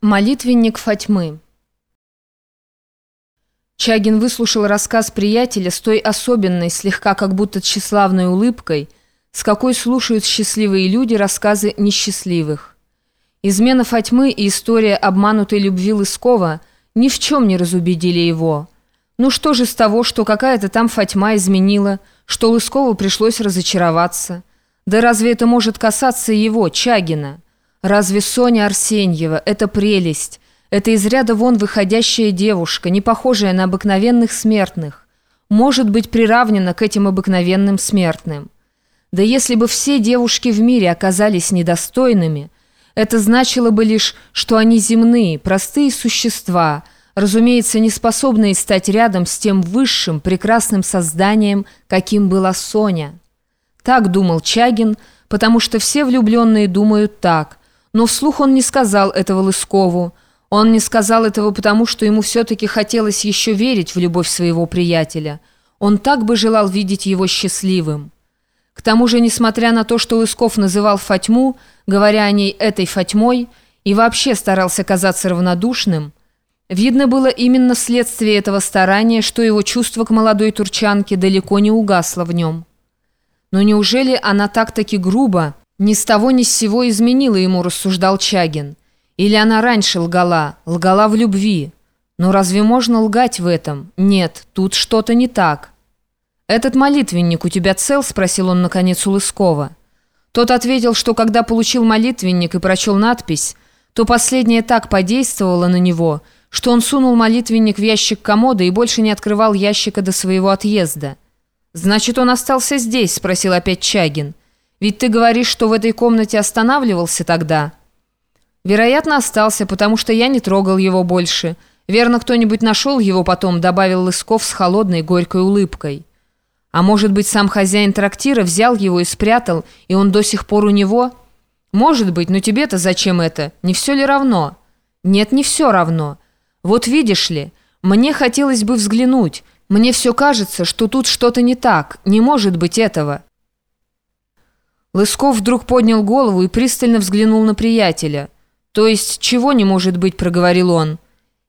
Молитвенник Фатьмы Чагин выслушал рассказ приятеля с той особенной, слегка как будто тщеславной улыбкой, с какой слушают счастливые люди рассказы несчастливых. Измена Фатьмы и история обманутой любви Лыскова ни в чем не разубедили его. Ну что же с того, что какая-то там Фатьма изменила, что Лыскову пришлось разочароваться? Да разве это может касаться его, Чагина? Разве Соня Арсеньева – это прелесть? Это из ряда вон выходящая девушка, не похожая на обыкновенных смертных. Может быть приравнена к этим обыкновенным смертным. Да если бы все девушки в мире оказались недостойными, это значило бы лишь, что они земные, простые существа, разумеется, не способные стать рядом с тем высшим, прекрасным созданием, каким была Соня. Так думал Чагин, потому что все влюбленные думают так, но вслух он не сказал этого Лыскову. Он не сказал этого потому, что ему все-таки хотелось еще верить в любовь своего приятеля. Он так бы желал видеть его счастливым. К тому же, несмотря на то, что Лысков называл Фатьму, говоря о ней этой Фатьмой, и вообще старался казаться равнодушным, видно было именно вследствие этого старания, что его чувство к молодой турчанке далеко не угасло в нем. Но неужели она так-таки грубо, ни с того ни с сего изменила ему, рассуждал Чагин. Или она раньше лгала, лгала в любви. Но разве можно лгать в этом? Нет, тут что-то не так. «Этот молитвенник у тебя цел?» – спросил он, наконец, у Лыскова. Тот ответил, что когда получил молитвенник и прочел надпись, то последняя так подействовала на него, что он сунул молитвенник в ящик комода и больше не открывал ящика до своего отъезда. «Значит, он остался здесь?» – спросил опять Чагин. Ведь ты говоришь, что в этой комнате останавливался тогда. Вероятно, остался, потому что я не трогал его больше. Верно, кто-нибудь нашел его потом, добавил Лысков с холодной горькой улыбкой. А может быть, сам хозяин трактира взял его и спрятал, и он до сих пор у него? Может быть, но тебе-то зачем это? Не все ли равно? Нет, не все равно. Вот видишь ли, мне хотелось бы взглянуть. Мне все кажется, что тут что-то не так. Не может быть этого. Лысков вдруг поднял голову и пристально взглянул на приятеля. «То есть чего не может быть?» – проговорил он.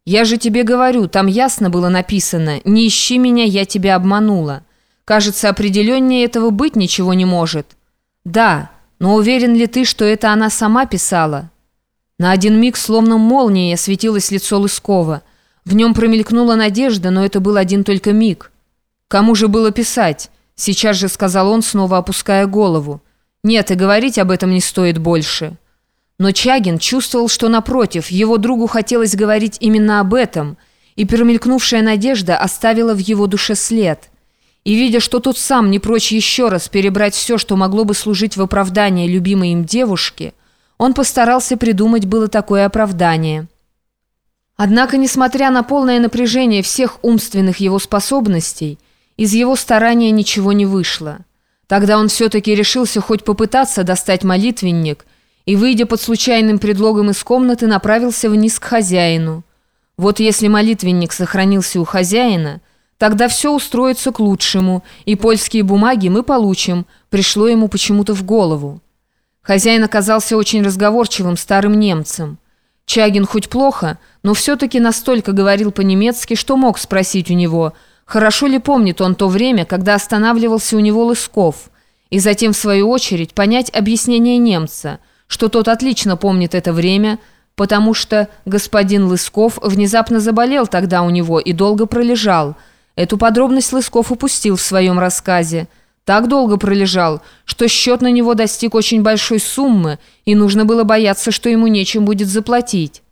«Я же тебе говорю, там ясно было написано «Не ищи меня, я тебя обманула». Кажется, определеннее этого быть ничего не может». «Да, но уверен ли ты, что это она сама писала?» На один миг, словно молнией, осветилось лицо Лыскова. В нем промелькнула надежда, но это был один только миг. «Кому же было писать?» Сейчас же сказал он, снова опуская голову. Нет, и говорить об этом не стоит больше. Но Чагин чувствовал, что напротив, его другу хотелось говорить именно об этом, и промелькнувшая надежда оставила в его душе след. И видя, что тот сам не прочь еще раз перебрать все, что могло бы служить в оправдание любимой им девушки, он постарался придумать было такое оправдание. Однако, несмотря на полное напряжение всех умственных его способностей, из его старания ничего не вышло. Тогда он все-таки решился хоть попытаться достать молитвенник и, выйдя под случайным предлогом из комнаты, направился вниз к хозяину. Вот если молитвенник сохранился у хозяина, тогда все устроится к лучшему, и польские бумаги мы получим, пришло ему почему-то в голову. Хозяин оказался очень разговорчивым старым немцем. Чагин хоть плохо, но все-таки настолько говорил по-немецки, что мог спросить у него – Хорошо ли помнит он то время, когда останавливался у него Лысков, и затем, в свою очередь, понять объяснение немца, что тот отлично помнит это время, потому что господин Лысков внезапно заболел тогда у него и долго пролежал. Эту подробность Лысков упустил в своем рассказе. Так долго пролежал, что счет на него достиг очень большой суммы, и нужно было бояться, что ему нечем будет заплатить.